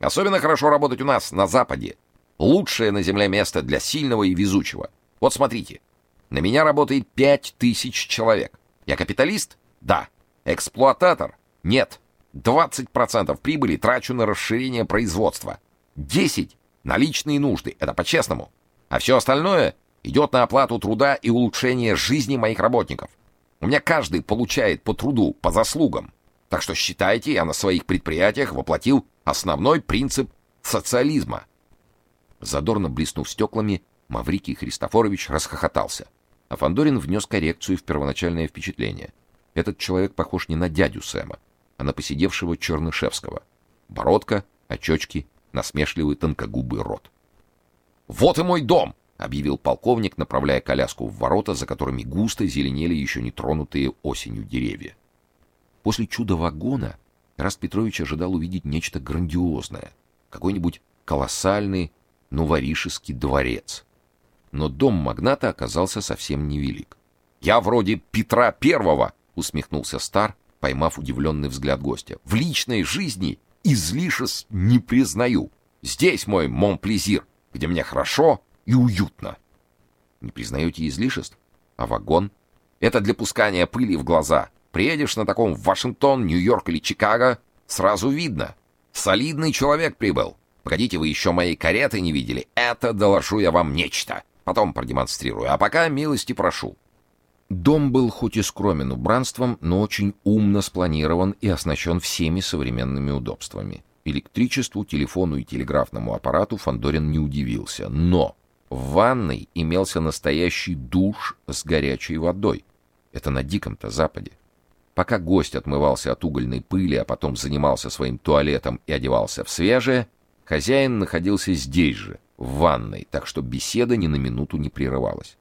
Особенно хорошо работать у нас, на Западе. Лучшее на земле место для сильного и везучего. Вот смотрите. На меня работает пять тысяч человек. Я капиталист? Да. Эксплуататор? Нет. 20% прибыли трачу на расширение производства. 10 на личные нужды. Это по-честному. А все остальное идет на оплату труда и улучшение жизни моих работников. У меня каждый получает по труду, по заслугам. Так что считайте, я на своих предприятиях воплотил основной принцип социализма. Задорно блеснув стеклами, Маврикий Христофорович расхохотался. А Фандорин внес коррекцию в первоначальное впечатление. Этот человек похож не на дядю Сэма, а на посидевшего Чернышевского. Бородка, очечки, насмешливый тонкогубый рот. «Вот и мой дом!» — объявил полковник, направляя коляску в ворота, за которыми густо зеленели еще не тронутые осенью деревья. После чуда вагона Раст Петрович ожидал увидеть нечто грандиозное, какой-нибудь колоссальный новоришеский дворец. Но дом магната оказался совсем невелик. «Я вроде Петра Первого!» — усмехнулся Стар, поймав удивленный взгляд гостя. «В личной жизни излишес не признаю. Здесь мой Монплезир, где мне хорошо и уютно». «Не признаете излишеств? А вагон?» «Это для пускания пыли в глаза. Приедешь на таком в Вашингтон, Нью-Йорк или Чикаго, сразу видно. Солидный человек прибыл. Погодите, вы еще моей кареты не видели. Это доложу я вам нечто. Потом продемонстрирую. А пока милости прошу. Дом был хоть и скромен убранством, но очень умно спланирован и оснащен всеми современными удобствами. Электричеству, телефону и телеграфному аппарату Фандорин не удивился, но в ванной имелся настоящий душ с горячей водой. Это на диком-то западе. Пока гость отмывался от угольной пыли, а потом занимался своим туалетом и одевался в свежее, хозяин находился здесь же, в ванной, так что беседа ни на минуту не прерывалась.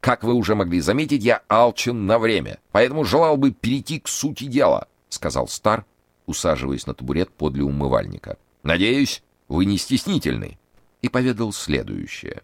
Как вы уже могли заметить, я алчен на время, поэтому желал бы перейти к сути дела, сказал Стар, усаживаясь на табурет подле умывальника. Надеюсь, вы не стеснительны, и поведал следующее.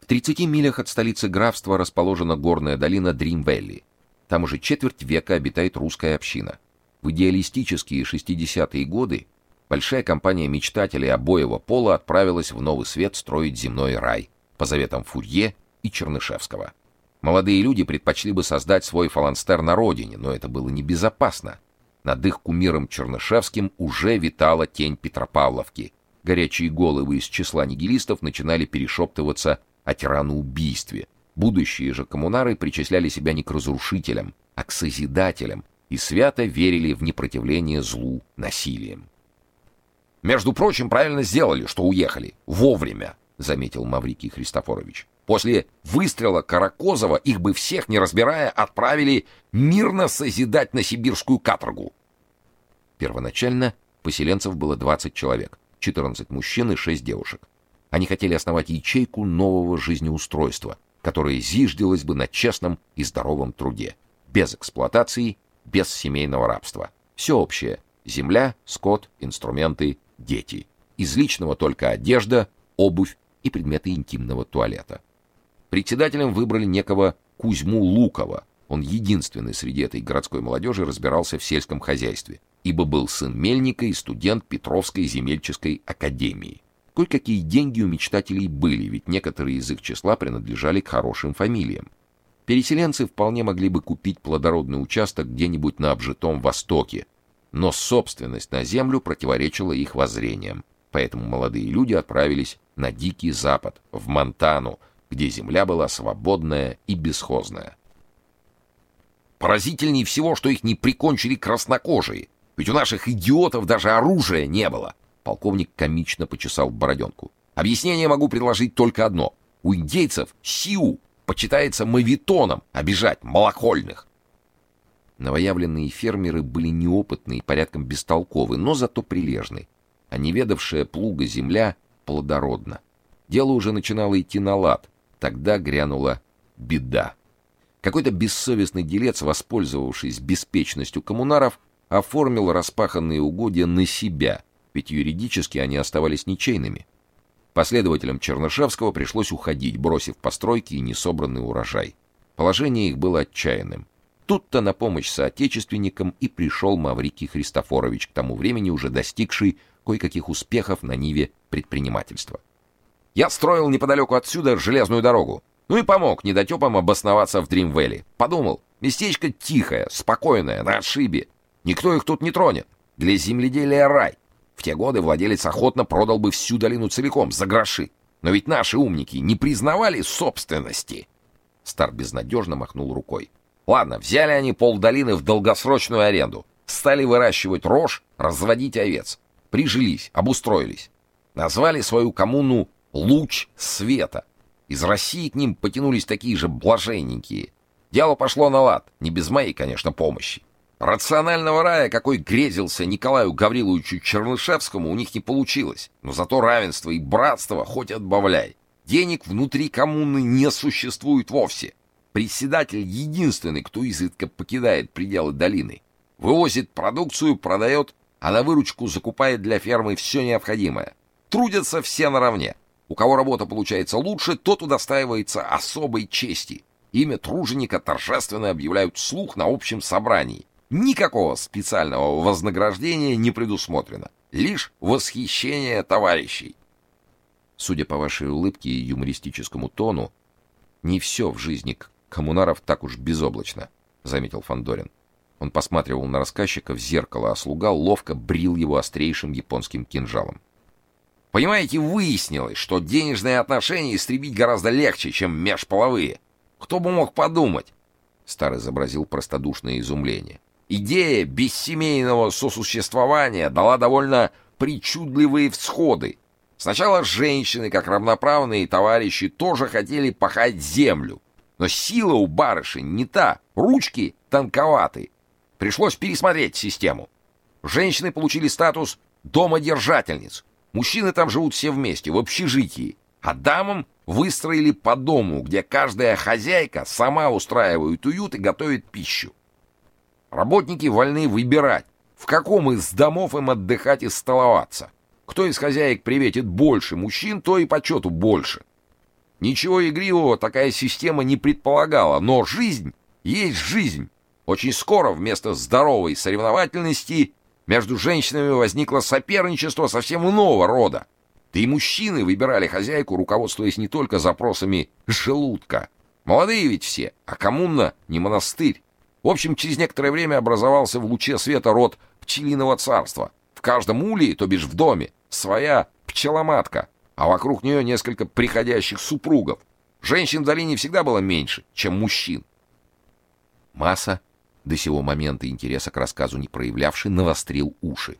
В 30 милях от столицы графства расположена горная долина Дрим-Вэлли. Там уже четверть века обитает русская община. В идеалистические 60-е годы большая компания мечтателей обоего пола отправилась в Новый Свет строить земной рай по заветам Фурье и Чернышевского. Молодые люди предпочли бы создать свой фаланстер на родине, но это было небезопасно. Над их кумиром Чернышевским уже витала тень Петропавловки. Горячие головы из числа нигилистов начинали перешептываться о тираноубийстве, Будущие же коммунары причисляли себя не к разрушителям, а к созидателям и свято верили в непротивление злу насилием. Между прочим, правильно сделали, что уехали вовремя, заметил Маврикий Христофорович. После выстрела Каракозова их бы всех, не разбирая, отправили мирно созидать на сибирскую каторгу. Первоначально поселенцев было 20 человек, 14 мужчин и 6 девушек. Они хотели основать ячейку нового жизнеустройства, которое зиждилось бы на честном и здоровом труде, без эксплуатации, без семейного рабства. Все общее: земля, скот, инструменты, дети. Из личного только одежда, обувь и предметы интимного туалета. Председателем выбрали некого Кузьму Лукова. Он единственный среди этой городской молодежи разбирался в сельском хозяйстве, ибо был сын мельника и студент Петровской земельческой академии. Кое-какие деньги у мечтателей были, ведь некоторые из их числа принадлежали к хорошим фамилиям. Переселенцы вполне могли бы купить плодородный участок где-нибудь на обжитом Востоке, но собственность на землю противоречила их воззрениям. Поэтому молодые люди отправились на дикий запад, в Монтану, где земля была свободная и бесхозная. Поразительнее всего, что их не прикончили краснокожие, ведь у наших идиотов даже оружия не было. Полковник комично почесал бороденку. Объяснение могу предложить только одно. У индейцев сиу почитается мавитоном обижать малохольных. Новоявленные фермеры были неопытны и порядком бестолковы, но зато прилежны. А неведавшая плуга земля плодородна. Дело уже начинало идти на лад. Тогда грянула беда. Какой-то бессовестный делец, воспользовавшись беспечностью коммунаров, оформил распаханные угодья на себя — ведь юридически они оставались ничейными. Последователям Чернышевского пришлось уходить, бросив постройки и несобранный урожай. Положение их было отчаянным. Тут-то на помощь соотечественникам и пришел Маврикий Христофорович, к тому времени уже достигший кое-каких успехов на ниве предпринимательства. Я строил неподалеку отсюда железную дорогу. Ну и помог недотепам обосноваться в Дримвелли. Подумал, местечко тихое, спокойное, на отшибе. Никто их тут не тронет. Для земледелия рай. В те годы владелец охотно продал бы всю долину целиком, за гроши. Но ведь наши умники не признавали собственности. Стар безнадежно махнул рукой. Ладно, взяли они полдолины в долгосрочную аренду. Стали выращивать рожь, разводить овец. Прижились, обустроились. Назвали свою коммуну «Луч света». Из России к ним потянулись такие же блаженненькие. Дело пошло на лад, не без моей, конечно, помощи. Рационального рая, какой грезился Николаю Гавриловичу Чернышевскому, у них не получилось. Но зато равенство и братство хоть отбавляй. Денег внутри коммуны не существует вовсе. Председатель единственный, кто изредка покидает пределы долины. Вывозит продукцию, продает, а на выручку закупает для фермы все необходимое. Трудятся все наравне. У кого работа получается лучше, тот удостаивается особой чести. Имя труженика торжественно объявляют вслух на общем собрании. Никакого специального вознаграждения не предусмотрено. Лишь восхищение товарищей. Судя по вашей улыбке и юмористическому тону, не все в жизни коммунаров так уж безоблачно, заметил Фандорин. Он посматривал на рассказчика в зеркало, а слуга ловко брил его острейшим японским кинжалом. Понимаете, выяснилось, что денежные отношения истребить гораздо легче, чем межполовые. Кто бы мог подумать? Стар изобразил простодушное изумление. Идея бессемейного сосуществования дала довольно причудливые всходы. Сначала женщины, как равноправные товарищи, тоже хотели пахать землю. Но сила у барышень не та, ручки тонковаты. Пришлось пересмотреть систему. Женщины получили статус домодержательниц. Мужчины там живут все вместе, в общежитии. А дамам выстроили по дому, где каждая хозяйка сама устраивает уют и готовит пищу. Работники вольны выбирать, в каком из домов им отдыхать и столоваться. Кто из хозяек приветит больше мужчин, то и почету больше. Ничего игривого такая система не предполагала, но жизнь есть жизнь. Очень скоро вместо здоровой соревновательности между женщинами возникло соперничество совсем иного рода. Да и мужчины выбирали хозяйку, руководствуясь не только запросами желудка. Молодые ведь все, а коммуна не монастырь. В общем, через некоторое время образовался в луче света род пчелиного царства. В каждом улее, то бишь в доме, своя пчеломатка, а вокруг нее несколько приходящих супругов. Женщин в долине всегда было меньше, чем мужчин. Масса, до сего момента интереса к рассказу не проявлявший, навострил уши.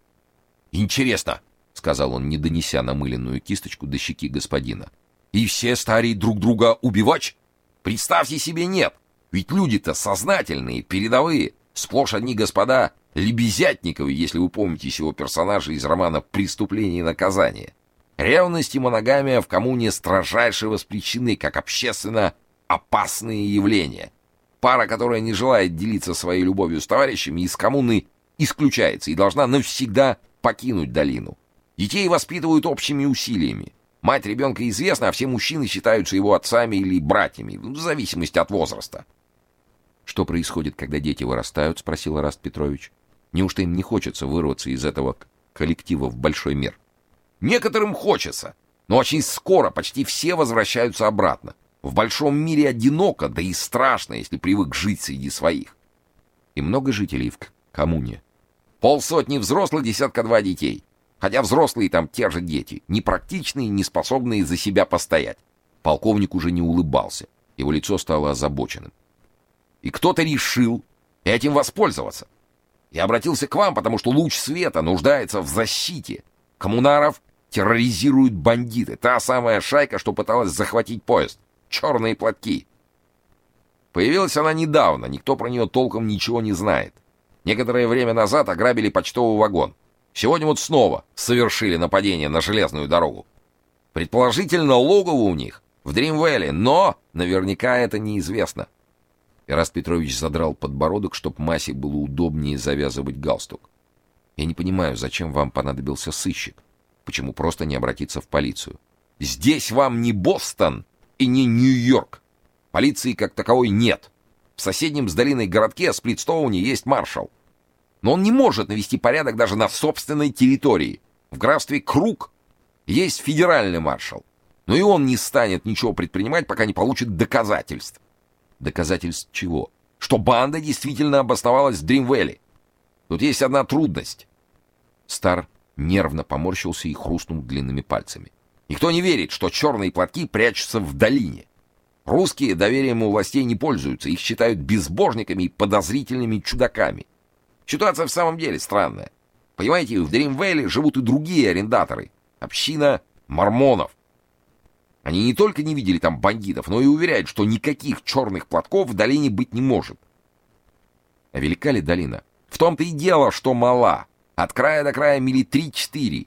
«Интересно!» — сказал он, не донеся намыленную кисточку до щеки господина. «И все старые друг друга убивать? Представьте себе, нет! Ведь люди-то сознательные, передовые, сплошь одни господа Лебезятниковы, если вы помните его персонажа из романа «Преступление и наказание». Ревность и моногамия в коммуне строжайше воспрещены как общественно опасные явления. Пара, которая не желает делиться своей любовью с товарищами, из коммуны исключается и должна навсегда покинуть долину. Детей воспитывают общими усилиями. Мать ребенка известна, а все мужчины считаются его отцами или братьями, в зависимости от возраста. Что происходит, когда дети вырастают, спросил Раст Петрович. Неужто им не хочется вырваться из этого коллектива в большой мир? Некоторым хочется, но очень скоро почти все возвращаются обратно. В большом мире одиноко, да и страшно, если привык жить среди своих. И много жителей в коммуне. Полсотни взрослых, десятка-два детей. Хотя взрослые там те же дети, непрактичные, неспособные за себя постоять. Полковник уже не улыбался. Его лицо стало озабоченным. И кто-то решил этим воспользоваться. Я обратился к вам, потому что луч света нуждается в защите. Коммунаров терроризируют бандиты. Та самая шайка, что пыталась захватить поезд. Черные платки. Появилась она недавно, никто про нее толком ничего не знает. Некоторое время назад ограбили почтовый вагон. Сегодня вот снова совершили нападение на железную дорогу. Предположительно, логово у них в Дримвелле, но наверняка это неизвестно. Ираст Петрович задрал подбородок, чтоб Масе было удобнее завязывать галстук. Я не понимаю, зачем вам понадобился сыщик? Почему просто не обратиться в полицию? Здесь вам не Бостон и не Нью-Йорк. Полиции как таковой нет. В соседнем с долиной городке Сплитстоуне есть маршал. Но он не может навести порядок даже на собственной территории. В графстве Круг есть федеральный маршал. Но и он не станет ничего предпринимать, пока не получит доказательств. Доказательств чего? Что банда действительно обосновалась в Дримвелли. Тут есть одна трудность. Стар нервно поморщился и хрустнул длинными пальцами. Никто не верит, что черные платки прячутся в долине. Русские доверием у властей не пользуются, их считают безбожниками и подозрительными чудаками. Ситуация в самом деле странная. Понимаете, в Дримвелле живут и другие арендаторы. Община мормонов. Они не только не видели там бандитов, но и уверяют, что никаких черных платков в долине быть не может. А велика ли долина? В том-то и дело, что мала. От края до края мили три-четыре.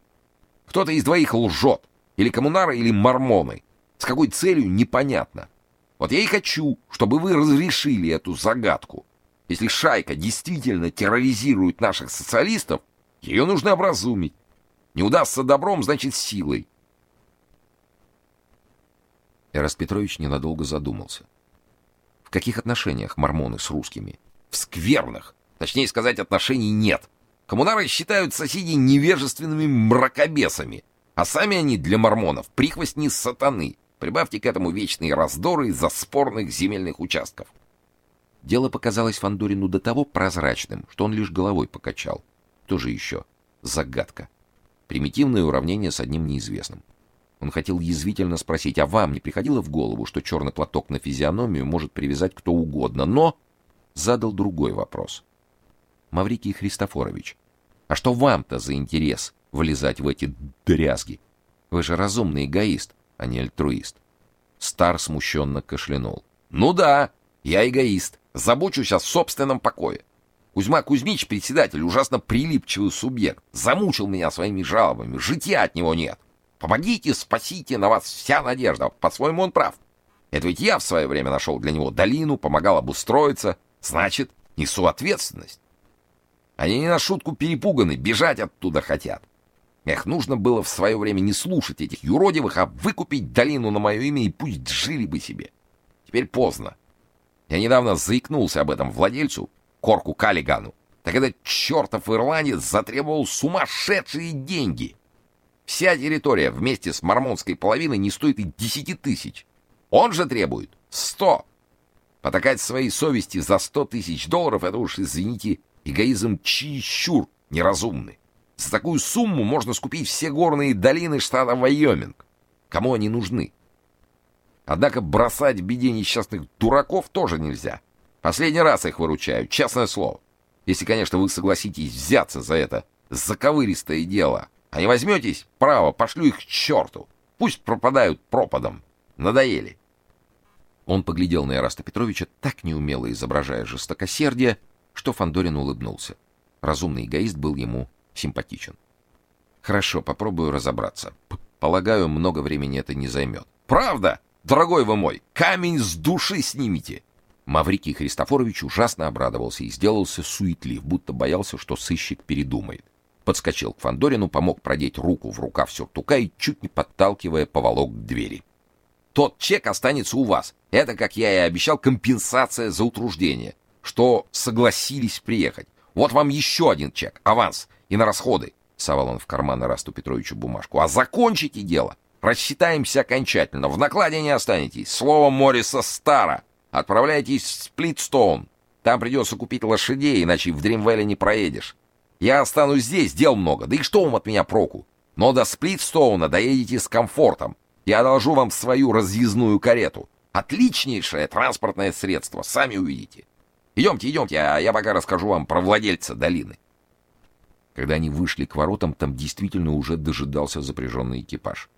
Кто-то из двоих лжет. Или коммунары, или мормоны. С какой целью, непонятно. Вот я и хочу, чтобы вы разрешили эту загадку. Если шайка действительно терроризирует наших социалистов, ее нужно образумить. Не удастся добром, значит силой. Эраст Петрович ненадолго задумался. В каких отношениях мормоны с русскими? В скверных. Точнее сказать, отношений нет. Коммунары считают соседей невежественными мракобесами, а сами они для мормонов прихвостни сатаны. Прибавьте к этому вечные раздоры из-за спорных земельных участков. Дело показалось Фандорину до того прозрачным, что он лишь головой покачал. Тоже еще загадка. Примитивное уравнение с одним неизвестным. Он хотел язвительно спросить: "А вам не приходило в голову, что черный платок на физиономию может привязать кто угодно?" Но задал другой вопрос. Маврикий Христофорович, а что вам-то за интерес влезать в эти дрязги? Вы же разумный эгоист, а не альтруист. Стар смущенно кашлянул. Ну да, я эгоист, забочусь о собственном покое. Кузьма Кузьмич, председатель, ужасно прилипчивый субъект, замучил меня своими жалобами, житья от него нет. Помогите, спасите, на вас вся надежда. По-своему он прав. Это ведь я в свое время нашел для него долину, помогал обустроиться. Значит, несу ответственность. Они не на шутку перепуганы, бежать оттуда хотят. Эх, нужно было в свое время не слушать этих юродивых, а выкупить долину на мое имя и пусть жили бы себе. Теперь поздно. Я недавно заикнулся об этом владельцу, Корку Калигану. Так этот чертов ирландец затребовал сумасшедшие деньги. Вся территория вместе с мормонской половиной не стоит и десяти тысяч. Он же требует сто. Потакать своей совести за сто тысяч долларов — это уж, извините, эгоизм чересчур неразумный. За такую сумму можно скупить все горные долины штата Вайоминг. Кому они нужны? Однако бросать в беде несчастных дураков тоже нельзя. Последний раз их выручаю, честное слово. Если, конечно, вы согласитесь взяться за это заковыристое дело. А не возьметесь, право, пошлю их к черту. Пусть пропадают пропадом. Надоели. Он поглядел на Ираста Петровича, так неумело изображая жестокосердие, что Фандорин улыбнулся. Разумный эгоист был ему симпатичен. Хорошо, попробую разобраться. Полагаю, много времени это не займет. Правда? Дорогой вы мой, камень с души снимите. Маврикий Христофорович ужасно обрадовался и сделался суетлив, будто боялся, что сыщик передумает подскочил к Фандорину, помог продеть руку в рукав сюртука и чуть не подталкивая поволок к двери. Тот чек останется у вас. Это, как я и обещал, компенсация за утруждение, что согласились приехать. Вот вам еще один чек, аванс и на расходы. Совал он в карман Расту Петровичу бумажку. А закончите дело. Рассчитаемся окончательно. В накладе не останетесь. Слово Морриса Стара. Отправляйтесь в Сплитстоун. Там придется купить лошадей, иначе в Дримвелле не проедешь. Я останусь здесь, дел много, да и что вам от меня проку? Но до Сплитстоуна доедете с комфортом. Я одолжу вам свою разъездную карету. Отличнейшее транспортное средство, сами увидите. Идемте, идемте, а я пока расскажу вам про владельца долины. Когда они вышли к воротам, там действительно уже дожидался запряженный экипаж.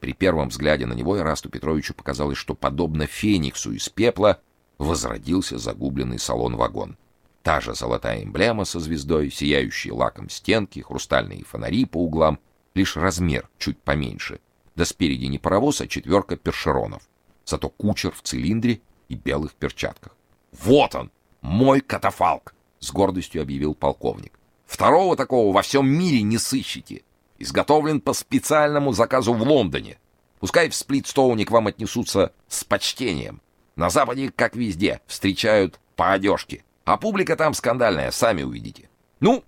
При первом взгляде на него Ирасту Петровичу показалось, что подобно фениксу из пепла возродился загубленный салон-вагон. Та же золотая эмблема со звездой, сияющие лаком стенки, хрустальные фонари по углам, лишь размер чуть поменьше. Да спереди не паровоз, а четверка першеронов. Зато кучер в цилиндре и белых перчатках. «Вот он, мой катафалк!» — с гордостью объявил полковник. «Второго такого во всем мире не сыщете. Изготовлен по специальному заказу в Лондоне. Пускай в Сплитстоуне к вам отнесутся с почтением. На Западе, как везде, встречают по одежке. А публика там скандальная, сами увидите. Ну,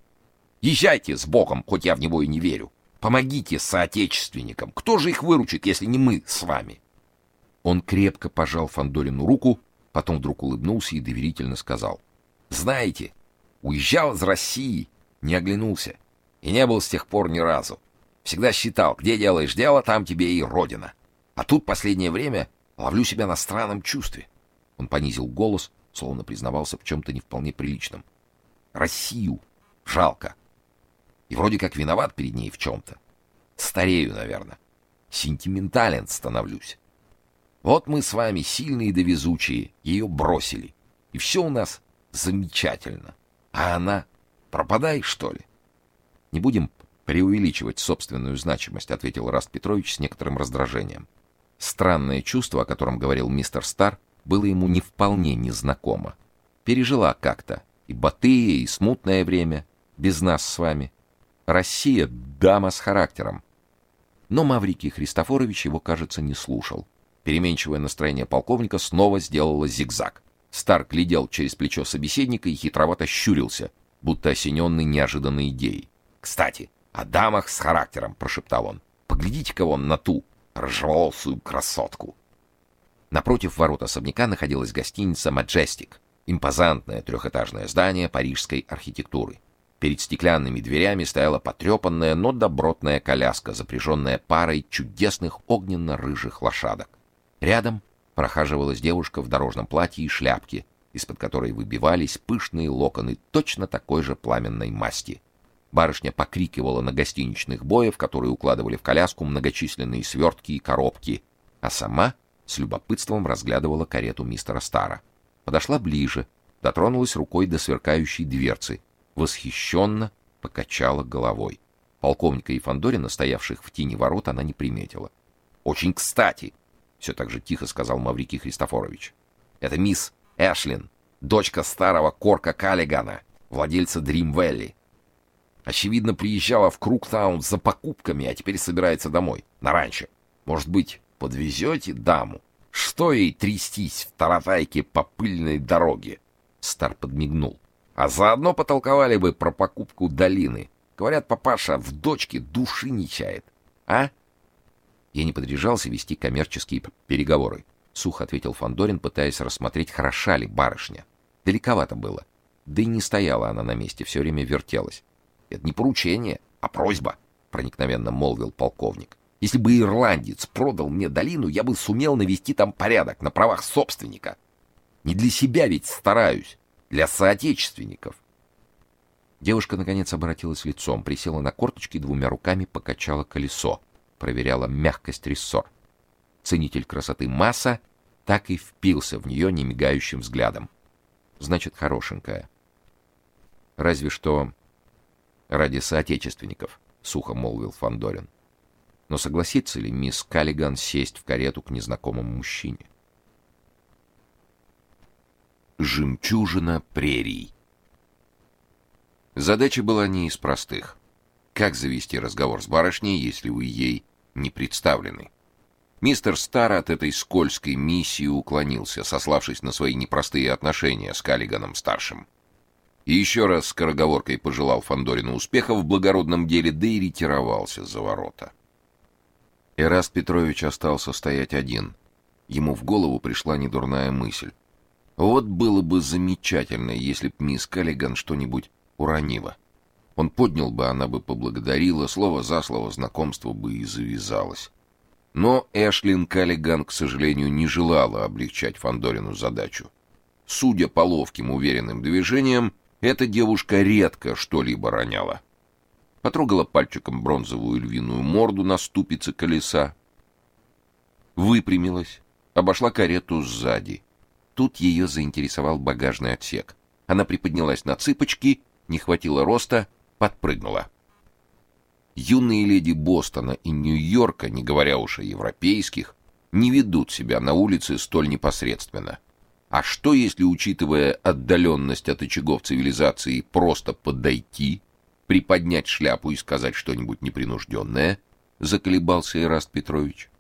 езжайте с Богом, хоть я в него и не верю. Помогите соотечественникам. Кто же их выручит, если не мы с вами? Он крепко пожал Фандорину руку, потом вдруг улыбнулся и доверительно сказал: "Знаете, уезжал из России, не оглянулся и не был с тех пор ни разу. Всегда считал, где делаешь дело, там тебе и родина. А тут последнее время ловлю себя на странном чувстве". Он понизил голос, словно признавался в чем то не вполне приличном. "Россию жалко. И вроде как виноват перед ней в чем то Старею, наверное. Сентиментален становлюсь. Вот мы с вами сильные да везучие, ее бросили. И все у нас замечательно. А она пропадай, что ли? Не будем преувеличивать собственную значимость, ответил Раст Петрович с некоторым раздражением. Странное чувство, о котором говорил мистер Стар, было ему не вполне незнакомо. Пережила как-то и батые, и смутное время без нас с вами. Россия дама с характером. Но Маврикий Христофорович его, кажется, не слушал. Переменчивое настроение полковника снова сделало зигзаг. Старк глядел через плечо собеседника и хитровато щурился, будто осененный неожиданной идеей. "Кстати, о дамах с характером", прошептал он. "Поглядите-ка вон на ту рыжеволосую красотку". Напротив ворот особняка находилась гостиница Majestic, импозантное трехэтажное здание парижской архитектуры. Перед стеклянными дверями стояла потрепанная, но добротная коляска, запряженная парой чудесных огненно-рыжих лошадок. Рядом прохаживалась девушка в дорожном платье и шляпке, из-под которой выбивались пышные локоны точно такой же пламенной масти. Барышня покрикивала на гостиничных боев, которые укладывали в коляску многочисленные свертки и коробки, а сама с любопытством разглядывала карету мистера Стара. Подошла ближе, дотронулась рукой до сверкающей дверцы, восхищенно покачала головой. Полковника и Фандорина, стоявших в тени ворот, она не приметила. Очень кстати, все так же тихо сказал Маврикий Христофорович. Это мисс Эшлин, дочка старого Корка Каллигана, владельца Valley. Очевидно, приезжала в Круктаун за покупками, а теперь собирается домой, на ранчо. Может быть, подвезете даму? Что ей трястись в таратайке по пыльной дороге? Стар подмигнул. А заодно потолковали бы про покупку долины. Говорят, папаша в дочке души не чает. А? Я не подряжался вести коммерческие переговоры, сухо ответил Фандорин, пытаясь рассмотреть, хороша ли барышня. Далековато было. Да и не стояла она на месте, все время вертелась. Это не поручение, а просьба, проникновенно молвил полковник. Если бы ирландец продал мне долину, я бы сумел навести там порядок на правах собственника. Не для себя ведь стараюсь для соотечественников. Девушка наконец обратилась лицом, присела на корточки двумя руками покачала колесо, проверяла мягкость рессор. Ценитель красоты Масса так и впился в нее немигающим взглядом. Значит, хорошенькая. Разве что ради соотечественников, сухо молвил Фандорин. Но согласится ли мисс Каллиган сесть в карету к незнакомому мужчине? Жемчужина прерий. Задача была не из простых. Как завести разговор с барышней, если вы ей не представлены? Мистер Стар от этой скользкой миссии уклонился, сославшись на свои непростые отношения с Каллиганом старшим. И еще раз скороговоркой пожелал Фандорину успеха в благородном деле, да и ретировался за ворота. Эраст Петрович остался стоять один. Ему в голову пришла недурная мысль. Вот было бы замечательно, если б мисс Каллиган что-нибудь уронила. Он поднял бы, она бы поблагодарила, слово за слово знакомство бы и завязалось. Но Эшлин Каллиган, к сожалению, не желала облегчать Фандорину задачу. Судя по ловким, уверенным движениям, эта девушка редко что-либо роняла. Потрогала пальчиком бронзовую львиную морду на ступице колеса, выпрямилась, обошла карету сзади Тут ее заинтересовал багажный отсек. Она приподнялась на цыпочки, не хватило роста, подпрыгнула. Юные леди Бостона и Нью-Йорка, не говоря уж о европейских, не ведут себя на улице столь непосредственно. А что, если, учитывая отдаленность от очагов цивилизации, просто подойти, приподнять шляпу и сказать что-нибудь непринужденное? Заколебался Ираст Петрович.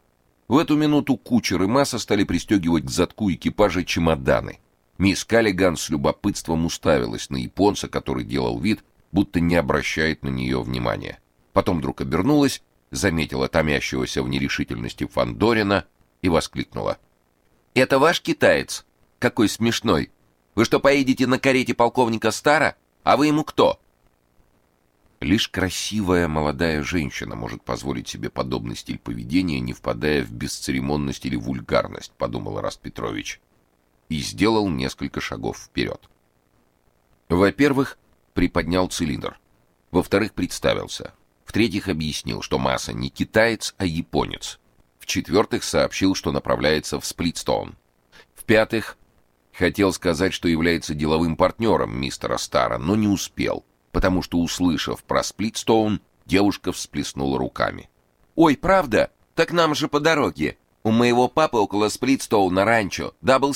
В эту минуту кучер и масса стали пристегивать к задку экипажа чемоданы. Мисс Каллиган с любопытством уставилась на японца, который делал вид, будто не обращает на нее внимания. Потом вдруг обернулась, заметила томящегося в нерешительности Фандорина и воскликнула: "Это ваш китаец? Какой смешной! Вы что, поедете на карете полковника Стара? А вы ему кто?" Лишь красивая молодая женщина может позволить себе подобный стиль поведения, не впадая в бесцеремонность или вульгарность, подумал Раст Петрович и сделал несколько шагов вперед. Во-первых, приподнял цилиндр. Во-вторых, представился. В-третьих, объяснил, что Масса не китаец, а японец. В-четвертых, сообщил, что направляется в Сплитстоун. В-пятых, хотел сказать, что является деловым партнером мистера Стара, но не успел потому что, услышав про Сплитстоун, девушка всплеснула руками. «Ой, правда? Так нам же по дороге. У моего папы около Сплитстоуна ранчо, Дабл.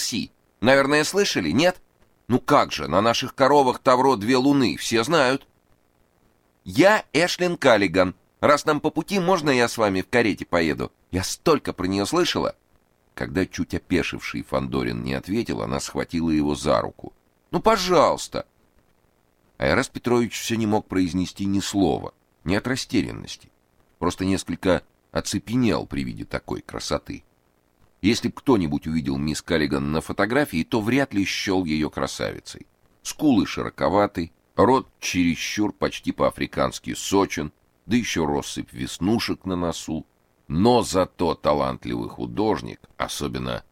Наверное, слышали, нет? Ну как же, на наших коровах Тавро две луны, все знают». «Я Эшлин Каллиган. Раз нам по пути, можно я с вами в карете поеду? Я столько про нее слышала». Когда чуть опешивший Фандорин не ответил, она схватила его за руку. «Ну, пожалуйста, Айрас Петрович все не мог произнести ни слова, ни от растерянности. Просто несколько оцепенел при виде такой красоты. Если б кто-нибудь увидел мисс Каллиган на фотографии, то вряд ли счел ее красавицей. Скулы широковаты, рот чересчур почти по-африкански сочен, да еще россыпь веснушек на носу. Но зато талантливый художник, особенно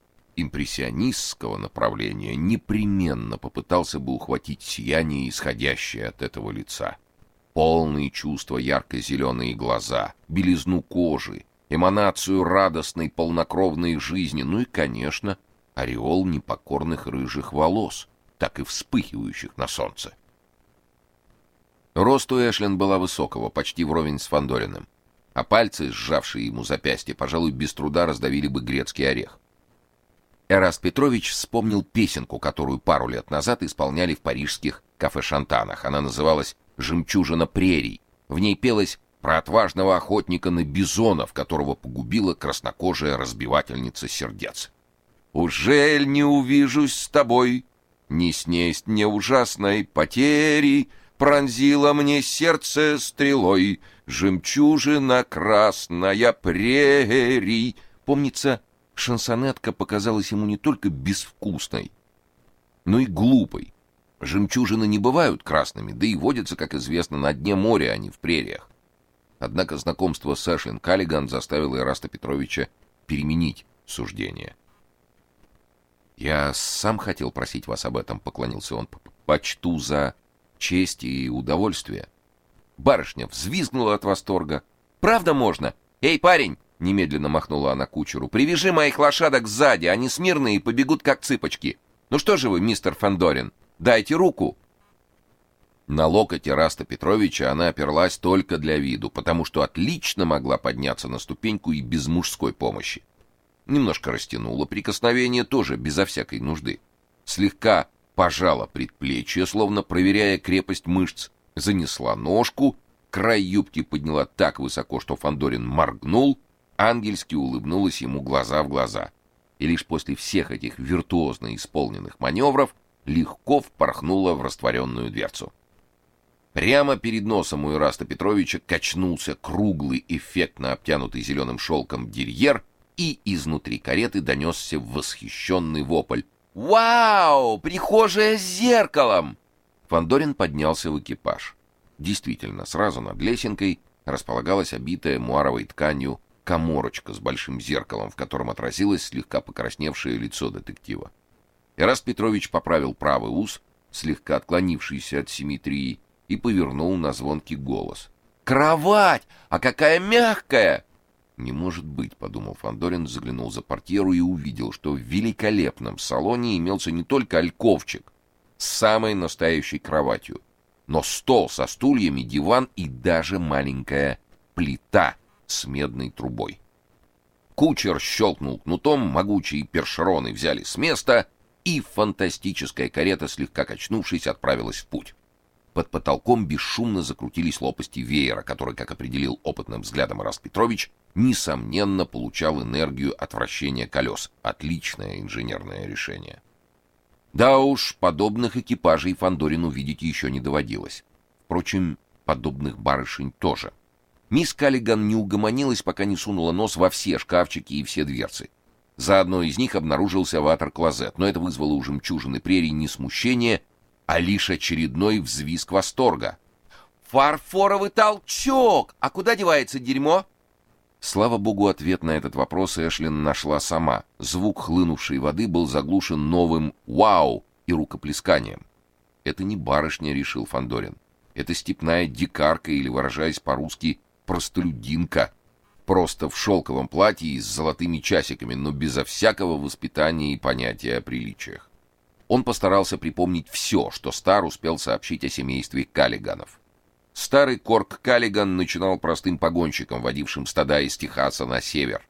импрессионистского направления непременно попытался бы ухватить сияние, исходящее от этого лица. Полные чувства ярко-зеленые глаза, белизну кожи, эманацию радостной полнокровной жизни, ну и, конечно, ореол непокорных рыжих волос, так и вспыхивающих на солнце. Рост у Эшлин была высокого, почти вровень с Фандориным, а пальцы, сжавшие ему запястье, пожалуй, без труда раздавили бы грецкий орех. Эраст Петрович вспомнил песенку, которую пару лет назад исполняли в парижских кафе-шантанах. Она называлась «Жемчужина прерий». В ней пелось про отважного охотника на бизонов, которого погубила краснокожая разбивательница сердец. «Ужель не увижусь с тобой, не снесть мне ужасной потери, пронзила мне сердце стрелой, жемчужина красная прерий». Помнится, шансонетка показалась ему не только безвкусной, но и глупой. Жемчужины не бывают красными, да и водятся, как известно, на дне моря, а не в прериях. Однако знакомство с Эшлин Каллиган заставило Ираста Петровича переменить суждение. «Я сам хотел просить вас об этом», — поклонился он. «Почту за честь и удовольствие». Барышня взвизгнула от восторга. «Правда можно? Эй, парень, Немедленно махнула она кучеру. «Привяжи моих лошадок сзади, они смирные и побегут как цыпочки. Ну что же вы, мистер Фандорин, дайте руку!» На локоть Раста Петровича она оперлась только для виду, потому что отлично могла подняться на ступеньку и без мужской помощи. Немножко растянула прикосновение тоже безо всякой нужды. Слегка пожала предплечье, словно проверяя крепость мышц, занесла ножку, край юбки подняла так высоко, что Фандорин моргнул ангельски улыбнулась ему глаза в глаза. И лишь после всех этих виртуозно исполненных маневров легко впорхнула в растворенную дверцу. Прямо перед носом у Ираста Петровича качнулся круглый, эффектно обтянутый зеленым шелком дерьер, и изнутри кареты донесся восхищенный вопль. «Вау! Прихожая с зеркалом!» Фандорин поднялся в экипаж. Действительно, сразу над лесенкой располагалась обитая муаровой тканью каморочка с большим зеркалом, в котором отразилось слегка покрасневшее лицо детектива. Эраст Петрович поправил правый ус, слегка отклонившийся от симметрии, и повернул на звонкий голос. «Кровать! А какая мягкая!» «Не может быть», — подумал Фандорин, заглянул за портьеру и увидел, что в великолепном салоне имелся не только альковчик с самой настоящей кроватью, но стол со стульями, диван и даже маленькая плита — с медной трубой. Кучер щелкнул кнутом, могучие першероны взяли с места, и фантастическая карета, слегка качнувшись, отправилась в путь. Под потолком бесшумно закрутились лопасти веера, который, как определил опытным взглядом Раст Петрович, несомненно получал энергию от вращения колес. Отличное инженерное решение. Да уж, подобных экипажей Фандорину видеть еще не доводилось. Впрочем, подобных барышень тоже. Мисс Каллиган не угомонилась, пока не сунула нос во все шкафчики и все дверцы. За одной из них обнаружился ватер-клозет, но это вызвало у жемчужины прерий не смущение, а лишь очередной взвизг восторга. «Фарфоровый толчок! А куда девается дерьмо?» Слава богу, ответ на этот вопрос Эшлин нашла сама. Звук хлынувшей воды был заглушен новым «Вау!» и рукоплесканием. Это не барышня, решил Фандорин. Это степная дикарка или, выражаясь по-русски, простолюдинка. Просто в шелковом платье и с золотыми часиками, но безо всякого воспитания и понятия о приличиях. Он постарался припомнить все, что Стар успел сообщить о семействе Каллиганов. Старый Корк Каллиган начинал простым погонщиком, водившим стада из Техаса на север.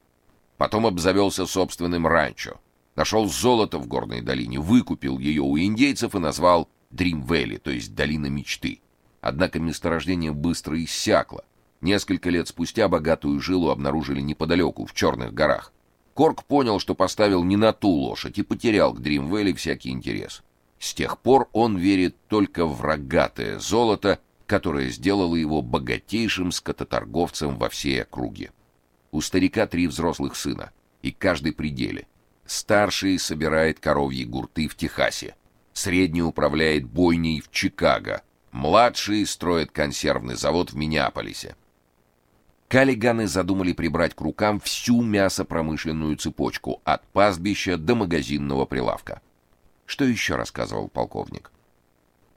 Потом обзавелся собственным ранчо. Нашел золото в горной долине, выкупил ее у индейцев и назвал Дрим-Вэлли, то есть долина мечты. Однако месторождение быстро иссякло. Несколько лет спустя богатую жилу обнаружили неподалеку, в Черных горах. Корк понял, что поставил не на ту лошадь и потерял к Дрим-Вэлли всякий интерес. С тех пор он верит только в рогатое золото которая сделала его богатейшим скототорговцем во всей округе. У старика три взрослых сына, и каждый при деле. Старший собирает коровьи гурты в Техасе, средний управляет бойней в Чикаго, младший строит консервный завод в Миннеаполисе. Каллиганы задумали прибрать к рукам всю мясопромышленную цепочку от пастбища до магазинного прилавка. Что еще рассказывал полковник?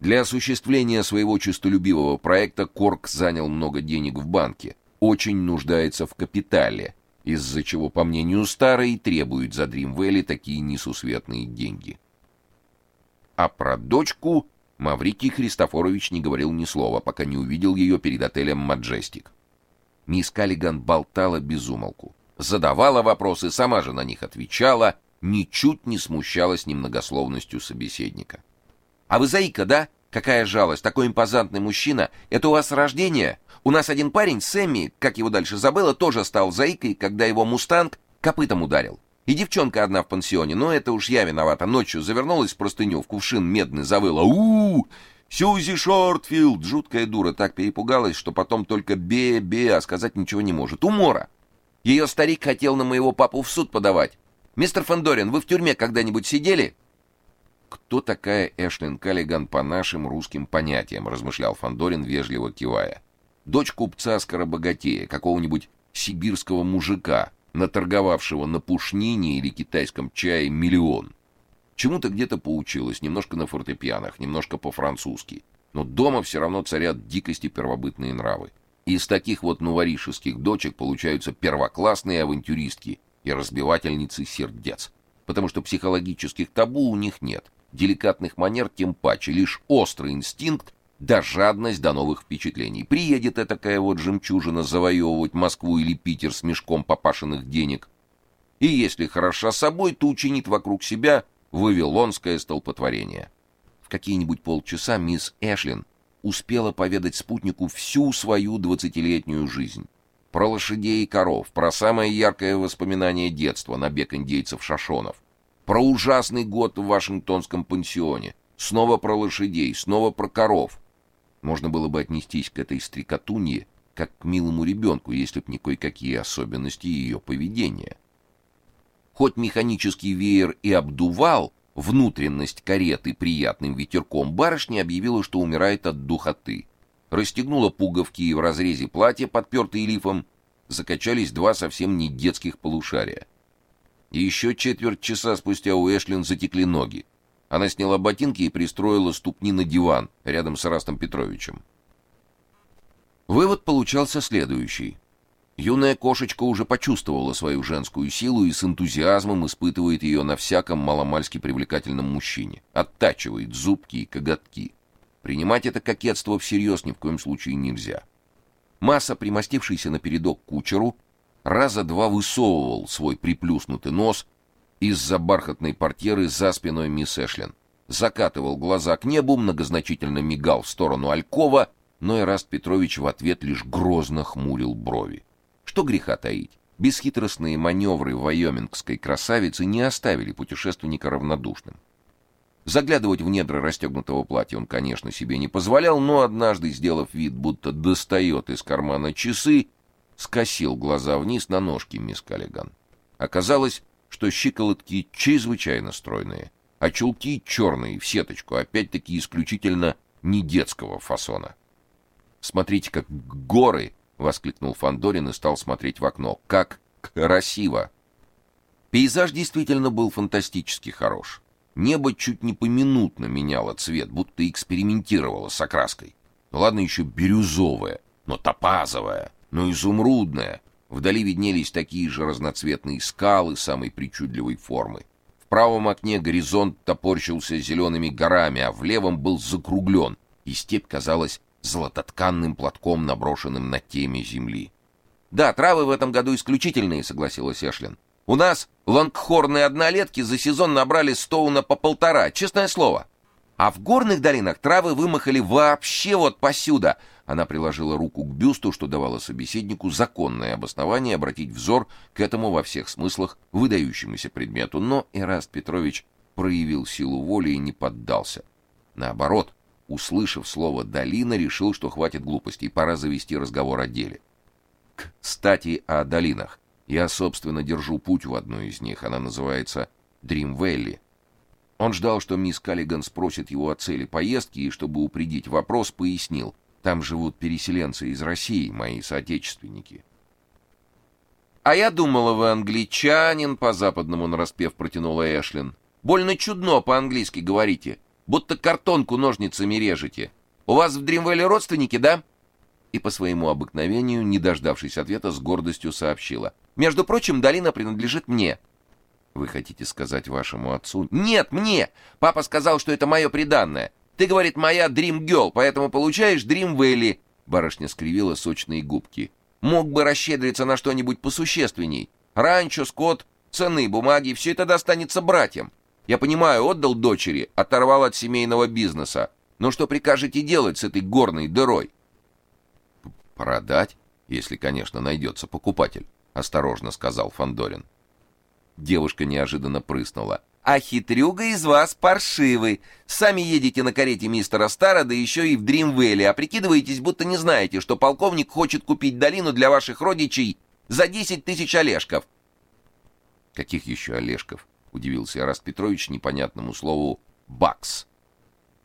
Для осуществления своего честолюбивого проекта Корк занял много денег в банке, очень нуждается в капитале, из-за чего, по мнению Старой, требует за Дримвелли такие несусветные деньги. А про дочку Маврикий Христофорович не говорил ни слова, пока не увидел ее перед отелем Маджестик. Мисс Каллиган болтала без умолку, задавала вопросы, сама же на них отвечала, ничуть не смущалась немногословностью собеседника. А вы заика, да? Какая жалость, такой импозантный мужчина. Это у вас с рождения? У нас один парень, Сэмми, как его дальше забыла, тоже стал заикой, когда его мустанг копытом ударил. И девчонка одна в пансионе, но это уж я виновата. Ночью завернулась в простыню, в кувшин медный завыла. у у Сьюзи Шортфилд! Жуткая дура, так перепугалась, что потом только бе-бе, а сказать ничего не может. Умора! Ее старик хотел на моего папу в суд подавать. Мистер Фандорин, вы в тюрьме когда-нибудь сидели? Кто такая Эшлин Каллиган по нашим русским понятиям, размышлял Фандорин, вежливо кивая. Дочь купца скоробогатея, какого-нибудь сибирского мужика, наторговавшего на пушнине или китайском чае миллион. Чему-то где-то поучилась, немножко на фортепианах, немножко по-французски. Но дома все равно царят дикости первобытные нравы. Из таких вот новоришеских дочек получаются первоклассные авантюристки и разбивательницы сердец, потому что психологических табу у них нет деликатных манер тем паче, лишь острый инстинкт да жадность до новых впечатлений. Приедет такая вот жемчужина завоевывать Москву или Питер с мешком попашенных денег. И если хороша собой, то учинит вокруг себя вавилонское столпотворение. В какие-нибудь полчаса мисс Эшлин успела поведать спутнику всю свою двадцатилетнюю жизнь. Про лошадей и коров, про самое яркое воспоминание детства, набег индейцев-шашонов, про ужасный год в Вашингтонском пансионе, снова про лошадей, снова про коров. Можно было бы отнестись к этой стрекотунье как к милому ребенку, если б не кое-какие особенности ее поведения. Хоть механический веер и обдувал внутренность кареты приятным ветерком, барышня объявила, что умирает от духоты. Расстегнула пуговки и в разрезе платья, подпертые лифом, закачались два совсем не детских полушария. И еще четверть часа спустя у Эшлин затекли ноги. Она сняла ботинки и пристроила ступни на диван рядом с Растом Петровичем. Вывод получался следующий. Юная кошечка уже почувствовала свою женскую силу и с энтузиазмом испытывает ее на всяком маломальски привлекательном мужчине. Оттачивает зубки и коготки. Принимать это кокетство всерьез ни в коем случае нельзя. Масса, примостившийся на передок кучеру, раза два высовывал свой приплюснутый нос из-за бархатной портьеры за спиной мисс Эшлин. Закатывал глаза к небу, многозначительно мигал в сторону Алькова, но Ираст Петрович в ответ лишь грозно хмурил брови. Что греха таить? Бесхитростные маневры вайомингской красавицы не оставили путешественника равнодушным. Заглядывать в недра расстегнутого платья он, конечно, себе не позволял, но однажды, сделав вид, будто достает из кармана часы, скосил глаза вниз на ножки мисс Каллиган. Оказалось, что щиколотки чрезвычайно стройные, а чулки черные, в сеточку, опять-таки исключительно не детского фасона. «Смотрите, как горы!» — воскликнул Фандорин и стал смотреть в окно. «Как красиво!» Пейзаж действительно был фантастически хорош. Небо чуть не поминутно меняло цвет, будто экспериментировало с окраской. Ну ладно еще бирюзовое, но топазовое, но изумрудное. Вдали виднелись такие же разноцветные скалы самой причудливой формы. В правом окне горизонт топорщился зелеными горами, а в левом был закруглен, и степь казалась золототканным платком, наброшенным на теме земли. «Да, травы в этом году исключительные», — согласилась Эшлин. У нас лонгхорные однолетки за сезон набрали стоуна по полтора, честное слово. А в горных долинах травы вымахали вообще вот посюда. Она приложила руку к бюсту, что давало собеседнику законное обоснование обратить взор к этому во всех смыслах выдающемуся предмету. Но Эраст Петрович проявил силу воли и не поддался. Наоборот, услышав слово «долина», решил, что хватит глупостей, пора завести разговор о деле. Кстати, о долинах. Я, собственно, держу путь в одну из них. Она называется Dream Valley. Он ждал, что мисс Каллиган спросит его о цели поездки, и, чтобы упредить вопрос, пояснил. Там живут переселенцы из России, мои соотечественники. «А я думала, вы англичанин», — по-западному нараспев протянула Эшлин. «Больно чудно по-английски говорите, будто картонку ножницами режете. У вас в Дримвелле родственники, да?» И по своему обыкновению, не дождавшись ответа, с гордостью сообщила. Между прочим, долина принадлежит мне. Вы хотите сказать вашему отцу? Нет, мне. Папа сказал, что это мое приданное. Ты, говорит, моя Dream Girl, поэтому получаешь Dream Valley. Барышня скривила сочные губки. Мог бы расщедриться на что-нибудь посущественней. Ранчо, скот, ценные бумаги, все это достанется братьям. Я понимаю, отдал дочери, оторвал от семейного бизнеса. Но что прикажете делать с этой горной дырой? Продать, если, конечно, найдется покупатель. — осторожно сказал Фандорин. Девушка неожиданно прыснула. «А хитрюга из вас паршивый. Сами едете на карете мистера Стара, да еще и в Дримвелле, а прикидываетесь, будто не знаете, что полковник хочет купить долину для ваших родичей за десять тысяч олешков». «Каких еще олешков?» — удивился Раст Петрович непонятному слову «бакс».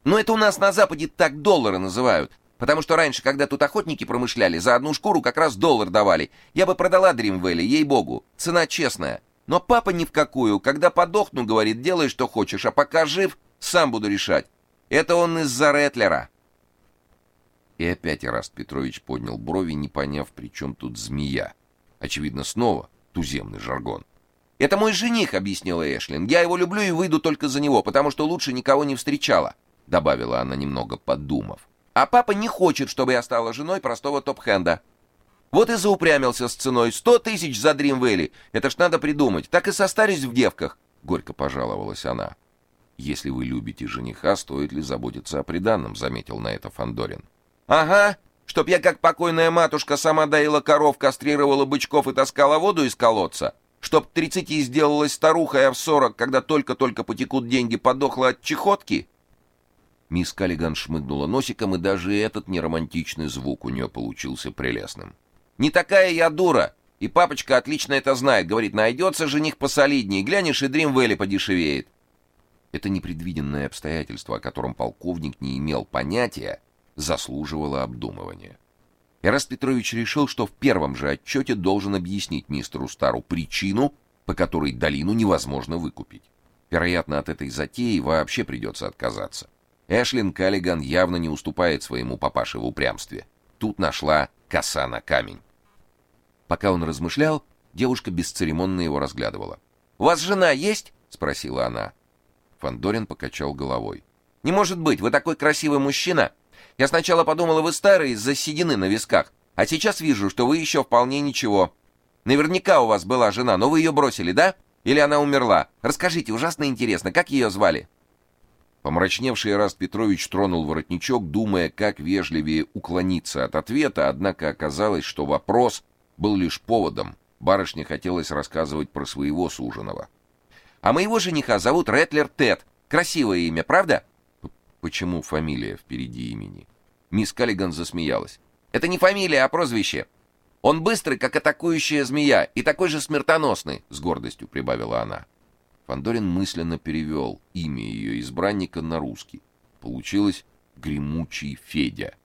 «Ну это у нас на Западе так доллары называют. Потому что раньше, когда тут охотники промышляли, за одну шкуру как раз доллар давали. Я бы продала Дримвелли, ей-богу. Цена честная. Но папа ни в какую. Когда подохну, говорит, делай, что хочешь, а пока жив, сам буду решать. Это он из-за Ретлера. И опять Ираст Петрович поднял брови, не поняв, при чем тут змея. Очевидно, снова туземный жаргон. «Это мой жених», — объяснила Эшлин. «Я его люблю и выйду только за него, потому что лучше никого не встречала», — добавила она, немного подумав. А папа не хочет, чтобы я стала женой простого топ-хенда. Вот и заупрямился с ценой сто тысяч за Дримвелли. Это ж надо придумать. Так и состарюсь в девках. Горько пожаловалась она. Если вы любите жениха, стоит ли заботиться о приданом, заметил на это Фандорин. Ага, чтоб я как покойная матушка сама доила коров, кастрировала бычков и таскала воду из колодца. Чтоб к тридцати сделалась старухой, а в сорок, когда только-только потекут деньги, подохла от чехотки. Мисс Каллиган шмыгнула носиком, и даже этот неромантичный звук у нее получился прелестным. «Не такая я дура! И папочка отлично это знает. Говорит, найдется жених посолиднее, глянешь, и Дримвелли подешевеет». Это непредвиденное обстоятельство, о котором полковник не имел понятия, заслуживало обдумывания. Эраст Петрович решил, что в первом же отчете должен объяснить мистеру Стару причину, по которой долину невозможно выкупить. Вероятно, от этой затеи вообще придется отказаться. Эшлин Каллиган явно не уступает своему папаше в упрямстве. Тут нашла коса на камень. Пока он размышлял, девушка бесцеремонно его разглядывала. «У вас жена есть?» — спросила она. Фандорин покачал головой. «Не может быть, вы такой красивый мужчина! Я сначала подумала, вы старый из-за на висках, а сейчас вижу, что вы еще вполне ничего. Наверняка у вас была жена, но вы ее бросили, да? Или она умерла? Расскажите, ужасно интересно, как ее звали?» Помрачневший Раст Петрович тронул воротничок, думая, как вежливее уклониться от ответа, однако оказалось, что вопрос был лишь поводом. Барышне хотелось рассказывать про своего суженого. «А моего жениха зовут Ретлер Тед. Красивое имя, правда? Почему фамилия впереди имени? Мисс Каллиган засмеялась. Это не фамилия, а прозвище. Он быстрый, как атакующая змея, и такой же смертоносный, с гордостью прибавила она. Фандорин мысленно перевел имя ее избранника на русский. Получилось Гремучий Федя.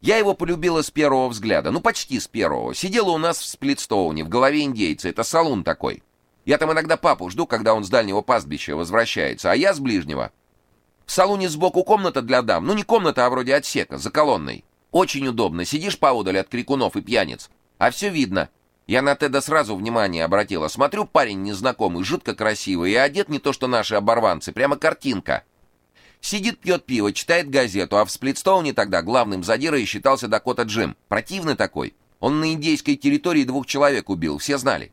Я его полюбила с первого взгляда, ну почти с первого. Сидела у нас в Сплитстоуне, в голове индейца, это салун такой. Я там иногда папу жду, когда он с дальнего пастбища возвращается, а я с ближнего. В салуне сбоку комната для дам, ну не комната, а вроде отсека, за колонной. Очень удобно, сидишь поодаль от крикунов и пьяниц, а все видно. Я на Теда сразу внимание обратила. Смотрю, парень незнакомый, жутко красивый, и одет не то что наши оборванцы, прямо картинка. Сидит, пьет пиво, читает газету, а в Сплитстоуне тогда главным задирой считался Дакота Джим. Противный такой. Он на индейской территории двух человек убил, все знали.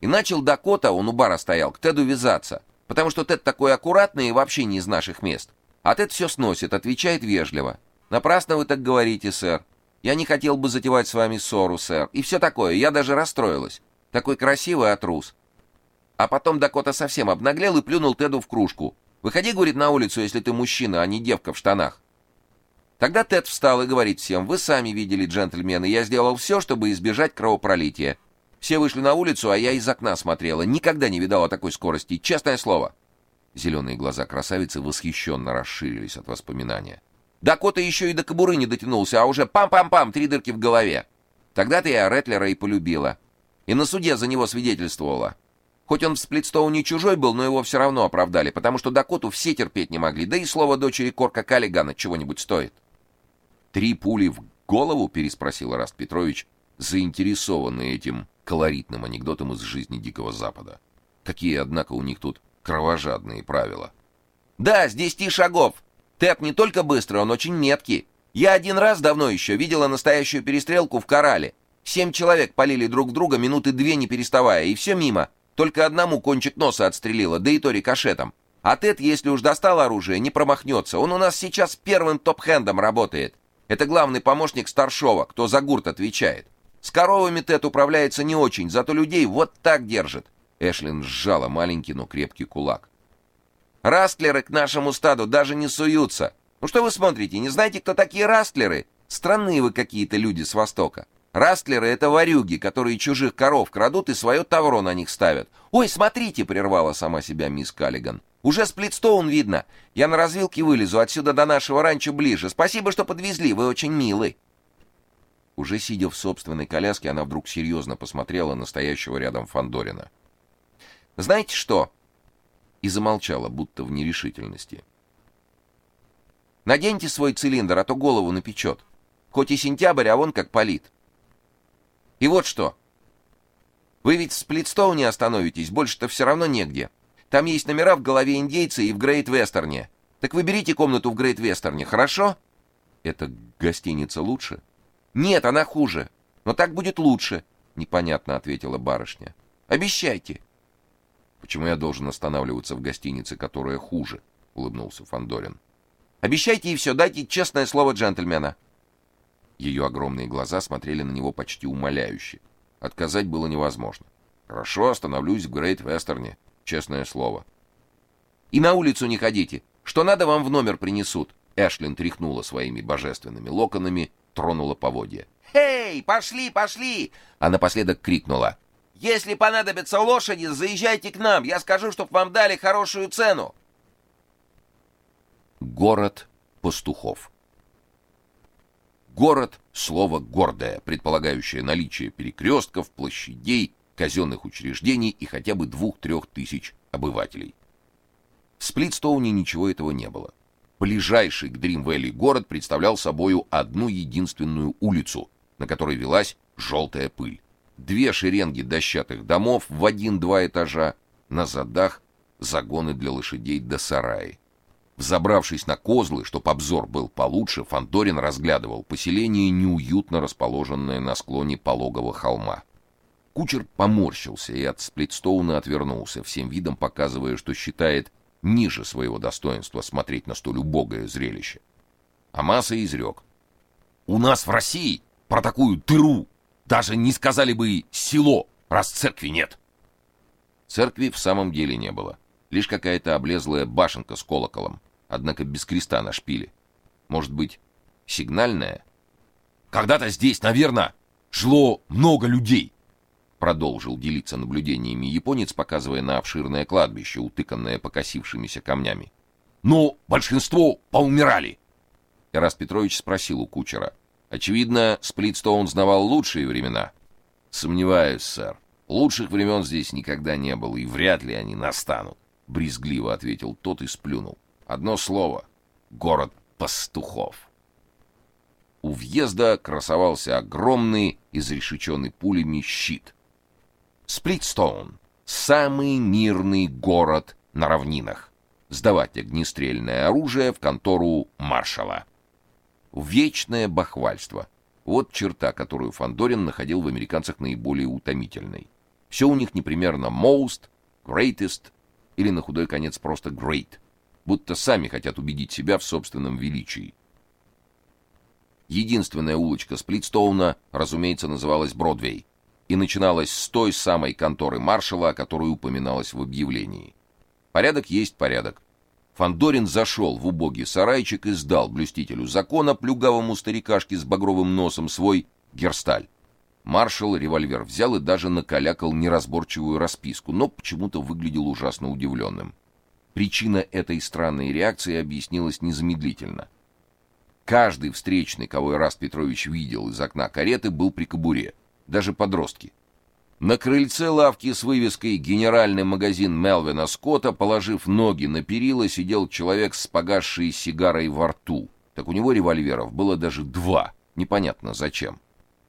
И начал Дакота, он у бара стоял, к Теду вязаться. Потому что Тед такой аккуратный и вообще не из наших мест. А Тед все сносит, отвечает вежливо. «Напрасно вы так говорите, сэр. Я не хотел бы затевать с вами ссору, сэр. И все такое, я даже расстроилась. Такой красивый, а трус». А потом Дакота совсем обнаглел и плюнул Теду в кружку. Выходи, говорит, на улицу, если ты мужчина, а не девка в штанах. Тогда Тед встал и говорит всем, вы сами видели, джентльмены, я сделал все, чтобы избежать кровопролития. Все вышли на улицу, а я из окна смотрела. Никогда не видала такой скорости, честное слово. Зеленые глаза красавицы восхищенно расширились от воспоминания. Дакота еще и до кобуры не дотянулся, а уже пам-пам-пам, три дырки в голове. Тогда-то я Ретлера и полюбила. И на суде за него свидетельствовала. Хоть он в Сплитстоуне чужой был, но его все равно оправдали, потому что Дакоту все терпеть не могли, да и слово дочери Корка Каллигана чего-нибудь стоит. «Три пули в голову?» — переспросил Раст Петрович, заинтересованный этим колоритным анекдотом из жизни Дикого Запада. Какие, однако, у них тут кровожадные правила. «Да, с десяти шагов. Тед не только быстрый, он очень меткий. Я один раз давно еще видела настоящую перестрелку в Корале. Семь человек полили друг друга минуты две не переставая, и все мимо. Только одному кончик носа отстрелила, да и то рикошетом. А Тед, если уж достал оружие, не промахнется. Он у нас сейчас первым топ-хендом работает. Это главный помощник старшова, кто за гурт отвечает. С коровами Тед управляется не очень, зато людей вот так держит. Эшлин сжала маленький, но крепкий кулак. Растлеры к нашему стаду даже не суются. Ну что вы смотрите, не знаете, кто такие растлеры? Странные вы какие-то люди с Востока. Растлеры — это ворюги, которые чужих коров крадут и свое тавро на них ставят. «Ой, смотрите!» — прервала сама себя мисс Каллиган. «Уже Сплитстоун видно. Я на развилке вылезу, отсюда до нашего ранчо ближе. Спасибо, что подвезли, вы очень милы». Уже сидя в собственной коляске, она вдруг серьезно посмотрела на стоящего рядом Фандорина. «Знаете что?» И замолчала, будто в нерешительности. «Наденьте свой цилиндр, а то голову напечет. Хоть и сентябрь, а вон как палит. И вот что. Вы ведь в Сплитстоуне остановитесь, больше-то все равно негде. Там есть номера в голове индейца и в Грейт-Вестерне. Так выберите комнату в Грейт-Вестерне, хорошо? Это гостиница лучше? Нет, она хуже. Но так будет лучше, непонятно ответила барышня. Обещайте. Почему я должен останавливаться в гостинице, которая хуже? улыбнулся Фандорин. Обещайте и все, дайте честное слово джентльмена. Ее огромные глаза смотрели на него почти умоляюще. Отказать было невозможно. Хорошо, остановлюсь в Грейт-Вестерне, честное слово. И на улицу не ходите. Что надо, вам в номер принесут. Эшлин тряхнула своими божественными локонами, тронула поводья. «Эй, пошли, пошли!» А напоследок крикнула. «Если понадобятся лошади, заезжайте к нам, я скажу, чтоб вам дали хорошую цену!» Город пастухов Город — слово гордое, предполагающее наличие перекрестков, площадей, казенных учреждений и хотя бы двух-трех тысяч обывателей. В Сплитстоуне ничего этого не было. Ближайший к Дрим-Вэлли город представлял собою одну единственную улицу, на которой велась желтая пыль. Две шеренги дощатых домов в один-два этажа, на задах загоны для лошадей до сараи. Взобравшись на козлы, чтоб обзор был получше, Фандорин разглядывал поселение, неуютно расположенное на склоне пологого холма. Кучер поморщился и от Сплитстоуна отвернулся, всем видом показывая, что считает ниже своего достоинства смотреть на столь убогое зрелище. А Масса изрек. «У нас в России про такую дыру даже не сказали бы село, раз церкви нет». Церкви в самом деле не было. Лишь какая-то облезлая башенка с колоколом, однако без креста на шпиле. Может быть, сигнальная? Когда-то здесь, наверное, жило много людей. Продолжил делиться наблюдениями японец, показывая на обширное кладбище, утыканное покосившимися камнями. Но большинство поумирали. Ирас Петрович спросил у кучера: "Очевидно, Сплитстоун знавал лучшие времена?" "Сомневаюсь, сэр. Лучших времен здесь никогда не было, и вряд ли они настанут", брезгливо ответил тот и сплюнул. "Одно слово: город пастухов". У въезда красовался огромный, изрешеченный пулями щит. Сплитстоун самый мирный город на равнинах. Сдавать огнестрельное оружие в контору маршала. Вечное бахвальство. Вот черта, которую Фандорин находил в американцах наиболее утомительной. Все у них непримерно most, greatest или на худой конец просто great, будто сами хотят убедить себя в собственном величии. Единственная улочка Сплитстоуна, разумеется, называлась Бродвей и начиналась с той самой конторы маршала, о которой упоминалось в объявлении. Порядок есть порядок. Фандорин зашел в убогий сарайчик и сдал блюстителю закона, плюгавому старикашке с багровым носом, свой герсталь. Маршал револьвер взял и даже накалякал неразборчивую расписку, но почему-то выглядел ужасно удивленным. Причина этой странной реакции объяснилась незамедлительно — Каждый встречный, кого Ираст Петрович видел из окна кареты, был при кобуре, даже подростки. На крыльце лавки с вывеской «Генеральный магазин Мелвина Скотта», положив ноги на перила, сидел человек с погасшей сигарой во рту. Так у него револьверов было даже два, непонятно зачем.